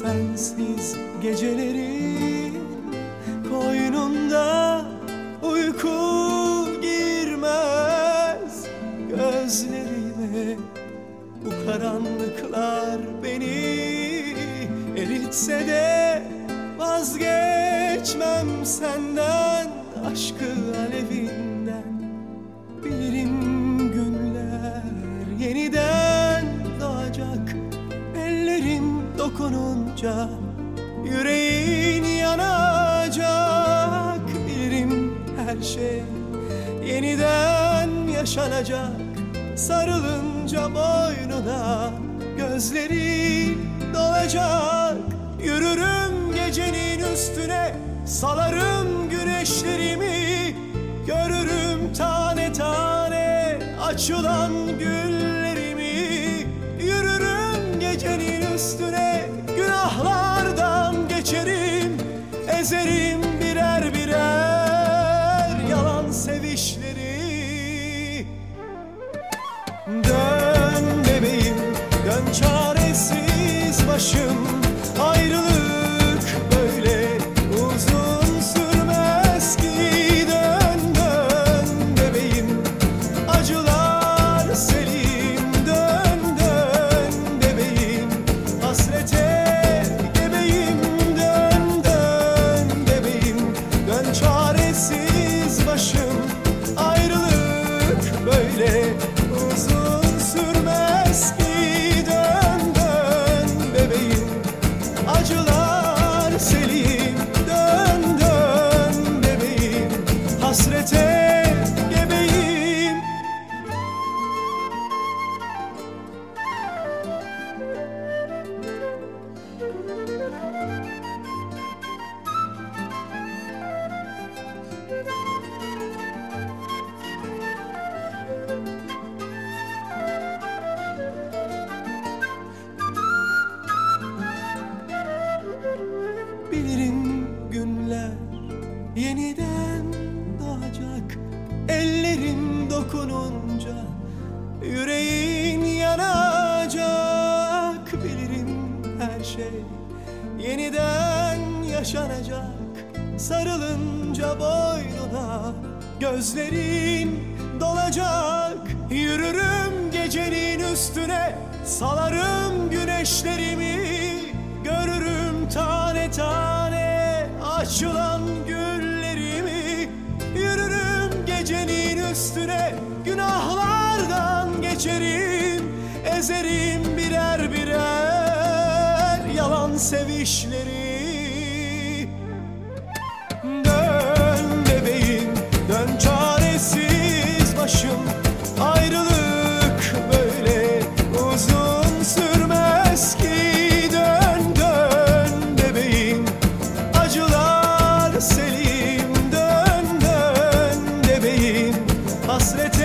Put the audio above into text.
sensiz geceleri Koynunda uyku girmez. Gözlerime bu karanlıklar beni eritse de Vazgeçmem senden aşkı dokununca yüreğin yanacak Bilirim her şey. Yeniden yaşanacak Sarılınca boynuna gözleri dolacak. Yürürüm gecenin üstüne salarım güneşlerimi. Görürüm tane tane açılan güllerimi yalan hasrete gebeyim. Bilirim günler yeniden dokununca yüreğin yanacak. Bilirim her şey yeniden yaşanacak. Sarılınca boynuna gözlerin dolacak. Yürürüm gecenin üstüne salarım güneşlerimi. Görürüm tane tane açılan güllerimi Ezerim birer birer yalan sevişleri. Dön bebeğim, dön çaresiz başım. Ayrılık böyle uzun sürmez ki. Dön dön bebeğim, acılar selim. Dön dön bebeğim, hasret